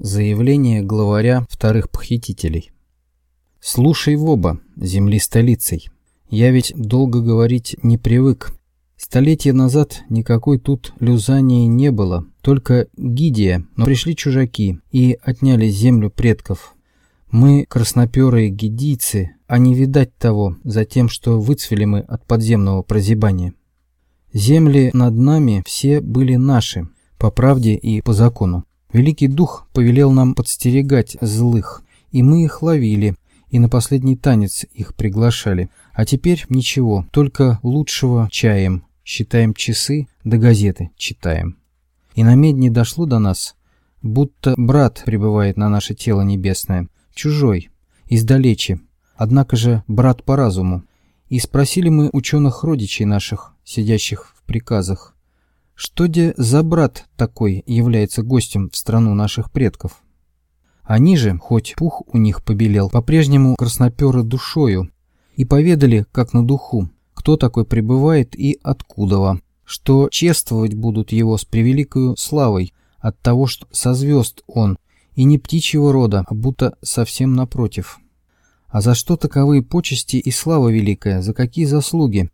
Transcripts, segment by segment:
Заявление главаря вторых похитителей. «Слушай, Воба, земли столицей. Я ведь долго говорить не привык. Столетия назад никакой тут Люзании не было, только Гидия, но пришли чужаки и отняли землю предков. Мы красноперые гидийцы, а не видать того за тем, что выцвели мы от подземного прозябания. Земли над нами все были наши, по правде и по закону. Великий Дух повелел нам подстерегать злых, и мы их ловили, и на последний танец их приглашали. А теперь ничего, только лучшего чаем, считаем часы, до газеты читаем. И на медне дошло до нас, будто брат прибывает на наше тело небесное, чужой, издалече, однако же брат по разуму. И спросили мы ученых родичей наших, сидящих в приказах, что де за брат такой является гостем в страну наших предков? Они же, хоть пух у них побелел, по-прежнему красноперы душою, и поведали, как на духу, кто такой пребывает и откуда, что чествовать будут его с превеликою славой от того, что со звезд он, и не птичьего рода, а будто совсем напротив. А за что таковые почести и слава великая, за какие заслуги?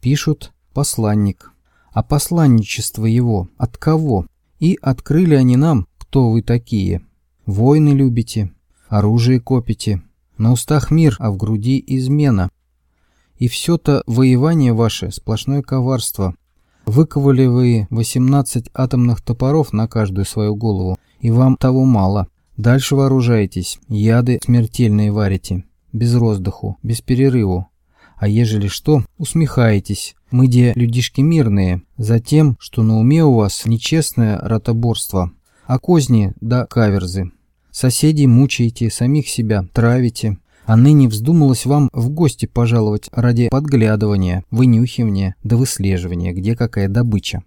Пишут посланник а посланничество его от кого? И открыли они нам, кто вы такие. Войны любите, оружие копите, на устах мир, а в груди измена. И все-то воевание ваше сплошное коварство. Выковали вы 18 атомных топоров на каждую свою голову, и вам того мало. Дальше вооружаетесь, яды смертельные варите, без роздыху, без перерыву. А ежели что, усмехаетесь. Мы де людишки мирные, за тем, что на уме у вас нечестное ротоборство, а козни да каверзы. Соседей мучаете, самих себя травите. А ныне вздумалось вам в гости пожаловать ради подглядывания, вынюхивания да выслеживания, где какая добыча.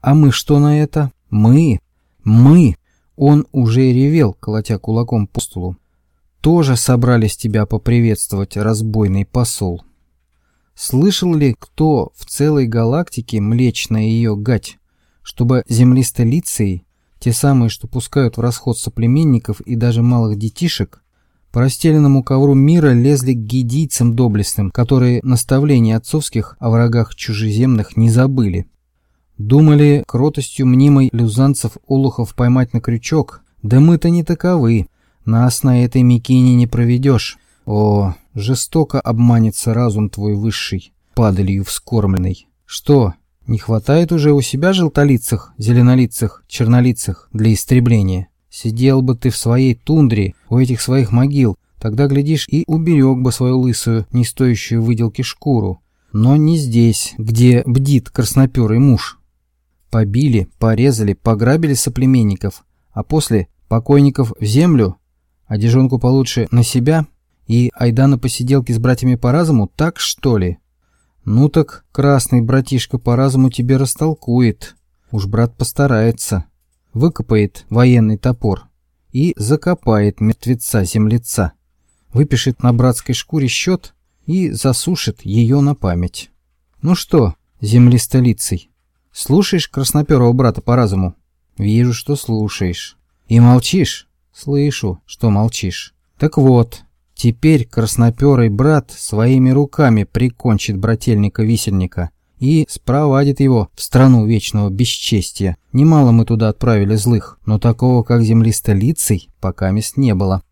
А мы что на это? Мы? Мы? Он уже ревел, колотя кулаком по столу. Тоже собрались тебя поприветствовать, разбойный посол. Слышал ли кто в целой галактике Млечная ее гать, чтобы земли-столицей, те самые, что пускают в расход соплеменников и даже малых детишек, по расстеленному ковру мира лезли к гидийцам доблестным, которые наставления отцовских о врагах чужеземных не забыли. Думали кротостью мнимой люзанцев олухов поймать на крючок, да мы-то не таковы, нас на этой мякине не проведешь. О, жестоко обманется разум твой высший, падалью вскормленный. Что, не хватает уже у себя желтолицых, зеленолицых, чернолицых для истребления? Сидел бы ты в своей тундре, у этих своих могил, тогда, глядишь, и уберег бы свою лысую, не стоящую выделки шкуру. Но не здесь, где бдит красноперый муж. Побили, порезали, пограбили соплеменников, а после покойников в землю, а дежонку получше на себя – и айда на посиделки с братьями по разуму, так что ли? Ну так красный братишка по разуму тебе растолкует. Уж брат постарается. Выкопает военный топор и закопает мертвеца землеца. Выпишет на братской шкуре счет и засушит ее на память. Ну что, земли столицей, слушаешь красноперого брата по разуму? Вижу, что слушаешь. И молчишь? Слышу, что молчишь. Так вот, Теперь красноперый брат своими руками прикончит брательника-висельника и спровадит его в страну вечного бесчестия. Немало мы туда отправили злых, но такого, как земли столицей, пока мест не было.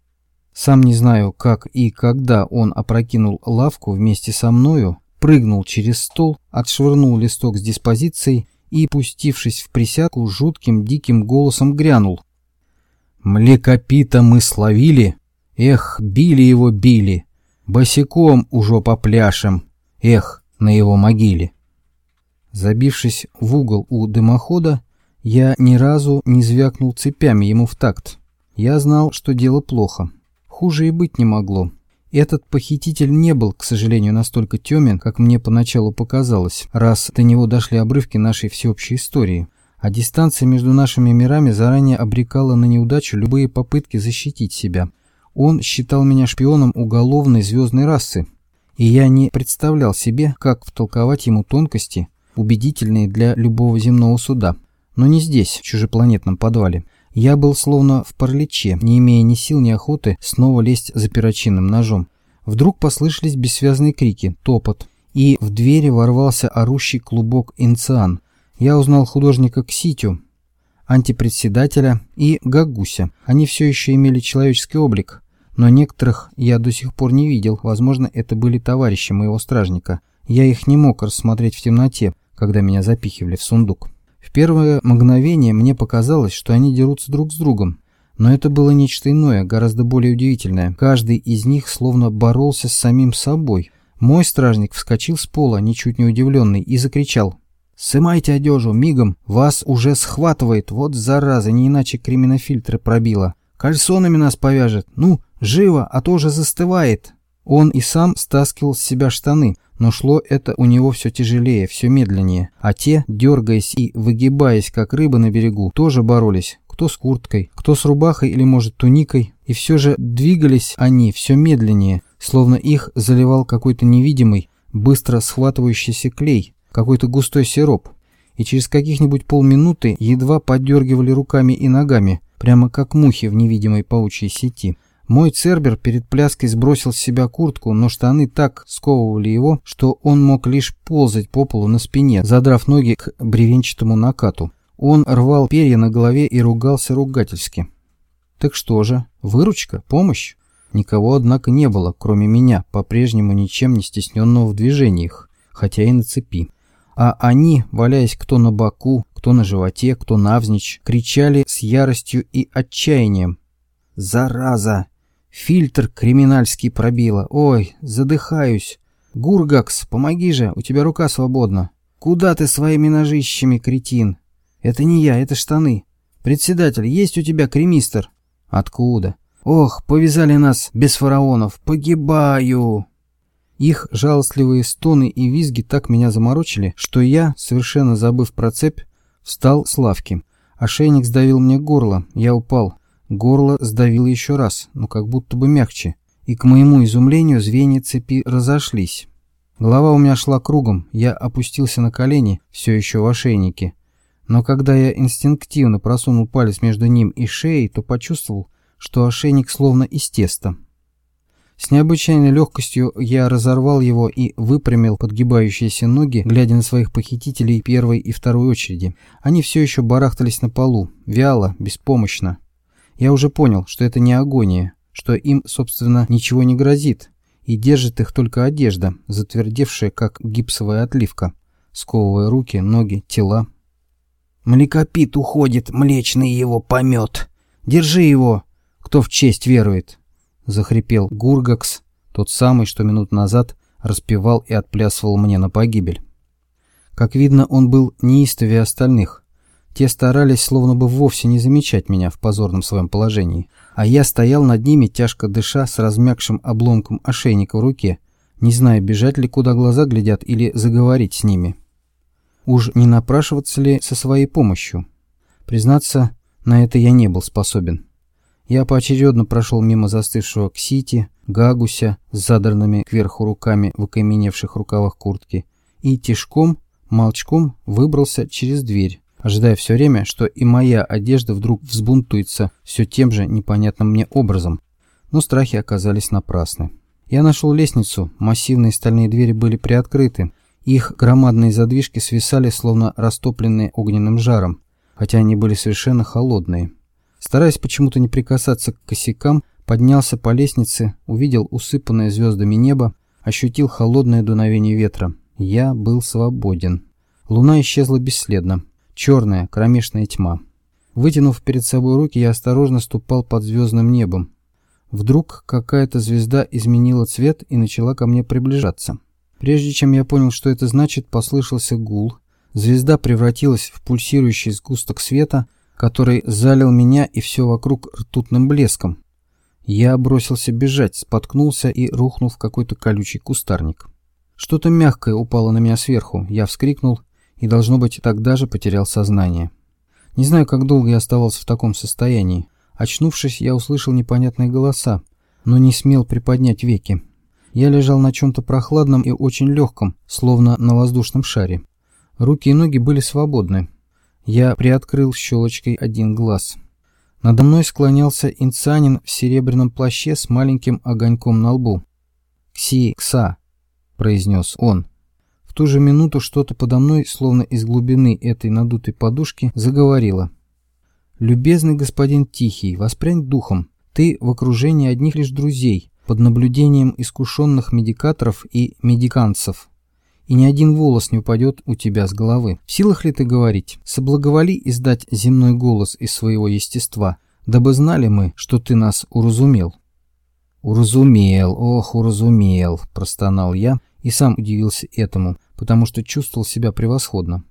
Сам не знаю, как и когда он опрокинул лавку вместе со мною, прыгнул через стол, отшвырнул листок с диспозицией и, пустившись в присядку, жутким диким голосом грянул. «Млекопита мы словили, Эх, били его, били. Босиком уже попляшем. Эх, на его могиле. Забившись в угол у дымохода, я ни разу не звякнул цепями ему в такт. Я знал, что дело плохо. Хуже и быть не могло. Этот похититель не был, к сожалению, настолько темен, как мне поначалу показалось, раз до него дошли обрывки нашей всеобщей истории. А дистанция между нашими мирами заранее обрекала на неудачу любые попытки защитить себя. Он считал меня шпионом уголовной звездной расы, и я не представлял себе, как втолковать ему тонкости, убедительные для любого земного суда. Но не здесь, в чужепланетном подвале. Я был словно в параличе, не имея ни сил, ни охоты снова лезть за перочинным ножом. Вдруг послышались бессвязные крики, топот, и в двери ворвался орущий клубок инциан. Я узнал художника Кситю, антипредседателя и Гагуся. Они все еще имели человеческий облик, но некоторых я до сих пор не видел, возможно, это были товарищи моего стражника. Я их не мог рассмотреть в темноте, когда меня запихивали в сундук. В первое мгновение мне показалось, что они дерутся друг с другом, но это было нечто иное, гораздо более удивительное. Каждый из них словно боролся с самим собой. Мой стражник вскочил с пола, ничуть не удивленный, и закричал. «Сымайте одежу, мигом! Вас уже схватывает! Вот зараза, не иначе криминофильтры пробило! Кальсонами нас повяжет! Ну, живо, а то уже застывает!» Он и сам стаскивал с себя штаны, но шло это у него все тяжелее, все медленнее, а те, дергаясь и выгибаясь, как рыбы на берегу, тоже боролись, кто с курткой, кто с рубахой или, может, туникой, и все же двигались они все медленнее, словно их заливал какой-то невидимый, быстро схватывающийся клей, какой-то густой сироп, и через каких-нибудь полминуты едва подергивали руками и ногами, прямо как мухи в невидимой паучьей сети. Мой цербер перед пляской сбросил с себя куртку, но штаны так сковывали его, что он мог лишь ползать по полу на спине, задрав ноги к бревенчатому накату. Он рвал перья на голове и ругался ругательски. Так что же, выручка, помощь? Никого, однако, не было, кроме меня, по-прежнему ничем не стесненного в движениях, хотя и на цепи. А они, валяясь кто на боку, кто на животе, кто навзничь, кричали с яростью и отчаянием. «Зараза! Фильтр криминальский пробило. Ой, задыхаюсь. Гургакс, помоги же, у тебя рука свободна. Куда ты своими ножищами, кретин? Это не я, это штаны. Председатель, есть у тебя кремистр? Откуда? Ох, повязали нас без фараонов. Погибаю. Их жалостливые стоны и визги так меня заморочили, что я, совершенно забыв про цепь, встал с лавки. Ошейник сдавил мне горло, я упал. Горло сдавило еще раз, но как будто бы мягче, и к моему изумлению звенья цепи разошлись. Голова у меня шла кругом, я опустился на колени, все еще в ошейнике. Но когда я инстинктивно просунул палец между ним и шеей, то почувствовал, что ошейник словно из теста. С необычайной легкостью я разорвал его и выпрямил подгибающиеся ноги, глядя на своих похитителей первой и второй очереди. Они все еще барахтались на полу, вяло, беспомощно. Я уже понял, что это не агония, что им, собственно, ничего не грозит, и держит их только одежда, затвердевшая, как гипсовая отливка, сковывая руки, ноги, тела. «Млекопит уходит, млечный его помет! Держи его, кто в честь верует!» — захрипел Гургакс, тот самый, что минут назад распевал и отплясывал мне на погибель. Как видно, он был неистовее остальных, те старались словно бы вовсе не замечать меня в позорном своем положении, а я стоял над ними, тяжко дыша, с размягшим обломком ошейника в руке, не зная, бежать ли, куда глаза глядят, или заговорить с ними. Уж не напрашиваться ли со своей помощью? Признаться, на это я не был способен. Я поочередно прошел мимо застывшего Ксити, Гагуся с задранными кверху руками в окаменевших рукавах куртки и тишком, молчком выбрался через дверь, ожидая все время, что и моя одежда вдруг взбунтуется все тем же непонятным мне образом. Но страхи оказались напрасны. Я нашел лестницу, массивные стальные двери были приоткрыты, их громадные задвижки свисали, словно растопленные огненным жаром, хотя они были совершенно холодные. Стараясь почему-то не прикасаться к косякам, поднялся по лестнице, увидел усыпанное звездами небо, ощутил холодное дуновение ветра. Я был свободен. Луна исчезла бесследно. Черная, кромешная тьма. Вытянув перед собой руки, я осторожно ступал под звездным небом. Вдруг какая-то звезда изменила цвет и начала ко мне приближаться. Прежде чем я понял, что это значит, послышался гул. Звезда превратилась в пульсирующий сгусток света, который залил меня и все вокруг ртутным блеском. Я бросился бежать, споткнулся и рухнул в какой-то колючий кустарник. Что-то мягкое упало на меня сверху. Я вскрикнул и, должно быть, тогда же потерял сознание. Не знаю, как долго я оставался в таком состоянии. Очнувшись, я услышал непонятные голоса, но не смел приподнять веки. Я лежал на чем-то прохладном и очень легком, словно на воздушном шаре. Руки и ноги были свободны. Я приоткрыл щелочкой один глаз. Надо мной склонялся инцанин в серебряном плаще с маленьким огоньком на лбу. «Кси-кса», — произнес он. В ту же минуту что-то подо мной, словно из глубины этой надутой подушки, заговорило. «Любезный господин Тихий, воспрянь духом. Ты в окружении одних лишь друзей, под наблюдением искушенных медикаторов и медиканцев. И ни один волос не упадет у тебя с головы. В силах ли ты говорить? Соблаговоли издать земной голос из своего естества, дабы знали мы, что ты нас уразумел». «Уразумел, ох, уразумел», – простонал я, и сам удивился этому, потому что чувствовал себя превосходно.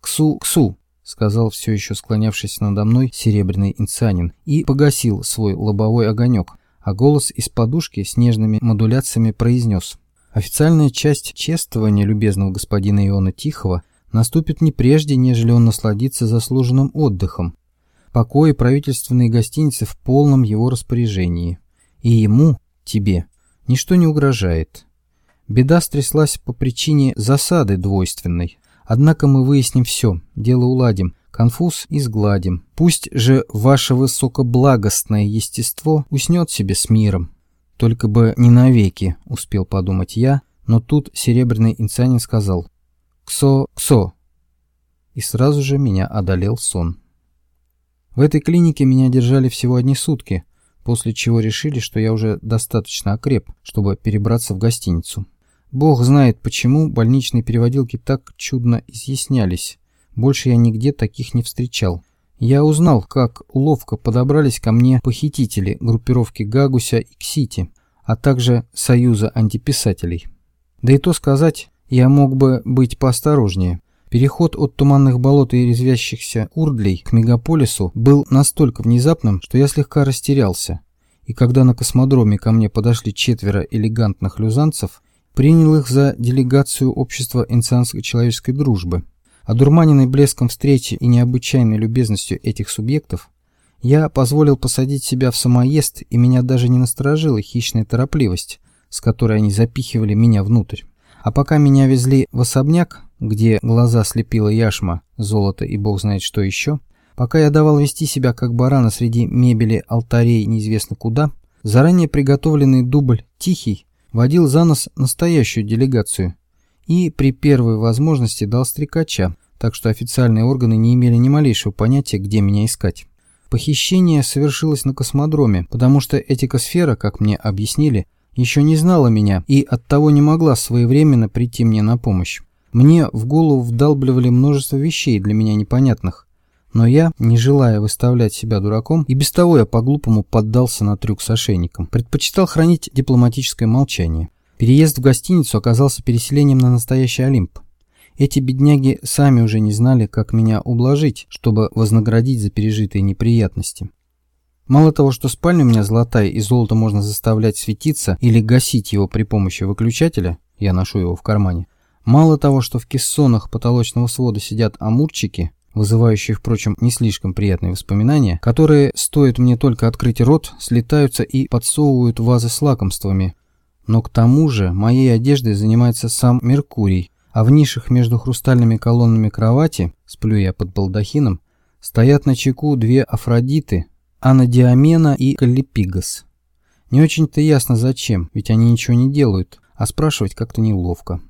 «Ксу, ксу!» — сказал все еще склонявшийся надо мной серебряный инсанин и погасил свой лобовой огонек, а голос из подушки с нежными модуляциями произнес. Официальная часть чествования любезного господина Иона Тихого наступит не прежде, нежели он насладится заслуженным отдыхом. Покои правительственной гостиницы в полном его распоряжении. И ему, тебе, ничто не угрожает. Беда стряслась по причине засады двойственной. Однако мы выясним все, дело уладим, конфуз изгладим. Пусть же ваше высокоблагостное естество уснет себе с миром. Только бы не навеки, успел подумать я, но тут серебряный инсанин сказал «Ксо, ксо!» И сразу же меня одолел сон. В этой клинике меня держали всего одни сутки, после чего решили, что я уже достаточно окреп, чтобы перебраться в гостиницу. Бог знает, почему больничные переводилки так чудно изъяснялись. Больше я нигде таких не встречал. Я узнал, как ловко подобрались ко мне похитители группировки Гагуся и Ксити, а также Союза антиписателей. Да и то сказать, я мог бы быть поосторожнее. Переход от туманных болот и резвящихся урдлей к мегаполису был настолько внезапным, что я слегка растерялся. И когда на космодроме ко мне подошли четверо элегантных люзанцев, принял их за делегацию общества инсанской человеческой дружбы. Одурманенный блеском встречи и необычайной любезностью этих субъектов, я позволил посадить себя в самоезд, и меня даже не насторожила хищная торопливость, с которой они запихивали меня внутрь. А пока меня везли в особняк, где глаза слепила яшма, золото и бог знает что еще, пока я давал вести себя как барана среди мебели алтарей неизвестно куда, заранее приготовленный дубль «Тихий» водил за нос настоящую делегацию и при первой возможности дал стрекача, так что официальные органы не имели ни малейшего понятия, где меня искать. Похищение совершилось на космодроме, потому что этикосфера, как мне объяснили, еще не знала меня и оттого не могла своевременно прийти мне на помощь. Мне в голову вдалбливали множество вещей для меня непонятных, но я, не желая выставлять себя дураком, и без того я по-глупому поддался на трюк с ошейником, предпочитал хранить дипломатическое молчание. Переезд в гостиницу оказался переселением на настоящий Олимп. Эти бедняги сами уже не знали, как меня ублажить, чтобы вознаградить за пережитые неприятности. Мало того, что спальня у меня золотая и золото можно заставлять светиться или гасить его при помощи выключателя, я ношу его в кармане, мало того, что в кессонах потолочного свода сидят амурчики, вызывающие, впрочем, не слишком приятные воспоминания, которые, стоит мне только открыть рот, слетаются и подсовывают вазы с лакомствами. Но к тому же моей одеждой занимается сам Меркурий, а в нишах между хрустальными колоннами кровати, сплю я под балдахином, стоят на чеку две Афродиты, Анадиамена и Каллипигас. Не очень-то ясно зачем, ведь они ничего не делают, а спрашивать как-то неловко.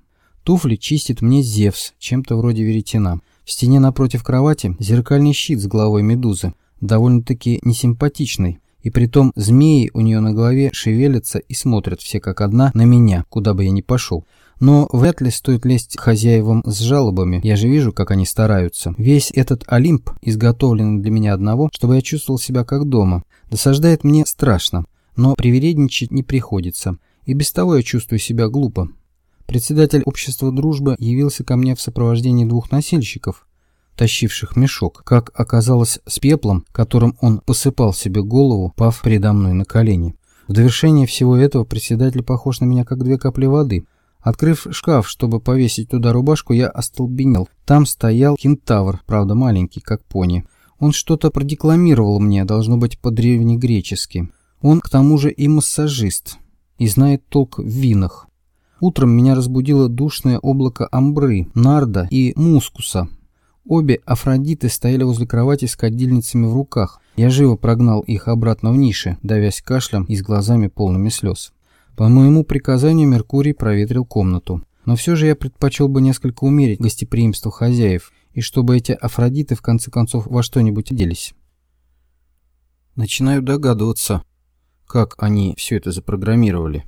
Туфли чистит мне Зевс, чем-то вроде веретена. В стене напротив кровати зеркальный щит с головой медузы, довольно-таки несимпатичный, и притом змеи у нее на голове шевелятся и смотрят все как одна на меня, куда бы я ни пошел. Но вряд ли стоит лезть хозяевам с жалобами, я же вижу, как они стараются. Весь этот Олимп, изготовленный для меня одного, чтобы я чувствовал себя как дома, досаждает мне страшно, но привередничать не приходится, и без того я чувствую себя глупо. Председатель общества дружбы явился ко мне в сопровождении двух носильщиков, тащивших мешок, как оказалось, с пеплом, которым он посыпал себе голову, пав предо мной на колени. В довершение всего этого председатель похож на меня, как две капли воды. Открыв шкаф, чтобы повесить туда рубашку, я остолбенел. Там стоял кентавр, правда маленький, как пони. Он что-то продекламировал мне, должно быть по-древнегречески. Он, к тому же, и массажист, и знает толк в винах. Утром меня разбудило душное облако амбры, нарда и мускуса. Обе Афродиты стояли возле кровати с кадильницами в руках. Я живо прогнал их обратно в ниши, давясь кашлем и с глазами полными слез. По моему приказанию Меркурий проветрил комнату. Но все же я предпочел бы несколько умерить гостеприимство хозяев, и чтобы эти Афродиты в конце концов во что-нибудь оделись. Начинаю догадываться, как они все это запрограммировали.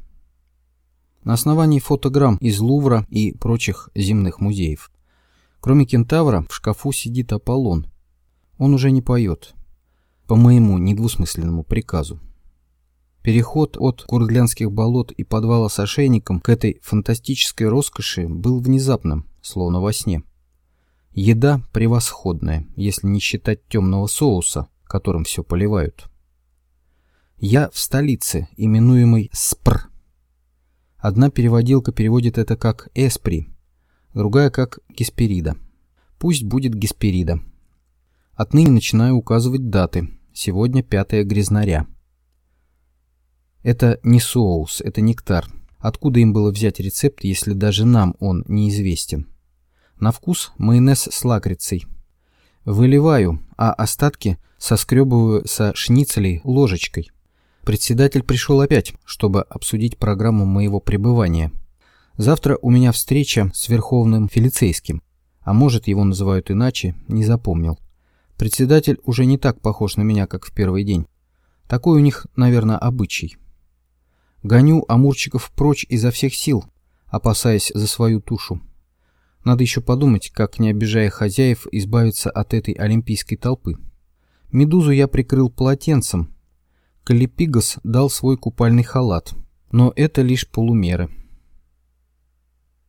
На основании фотограмм из Лувра и прочих земных музеев. Кроме кентавра, в шкафу сидит Аполлон. Он уже не поет. По моему недвусмысленному приказу. Переход от курдлянских болот и подвала с ошейником к этой фантастической роскоши был внезапным, словно во сне. Еда превосходная, если не считать темного соуса, которым все поливают. Я в столице, именуемой СПР. Одна переводилка переводит это как «эспри», другая как Гесперида. Пусть будет Гесперида. Отныне начинаю указывать даты. Сегодня 5 грязнаря. Это не соус, это нектар. Откуда им было взять рецепт, если даже нам он неизвестен? На вкус майонез с лакрицей. Выливаю, а остатки соскребываю со шницелей ложечкой. Председатель пришел опять, чтобы обсудить программу моего пребывания – Завтра у меня встреча с Верховным Филицейским, а может его называют иначе, не запомнил. Председатель уже не так похож на меня, как в первый день. Такой у них, наверное, обычай. Гоню амурчиков прочь изо всех сил, опасаясь за свою тушу. Надо еще подумать, как, не обижая хозяев, избавиться от этой олимпийской толпы. Медузу я прикрыл полотенцем. Калипигас дал свой купальный халат. Но это лишь полумеры.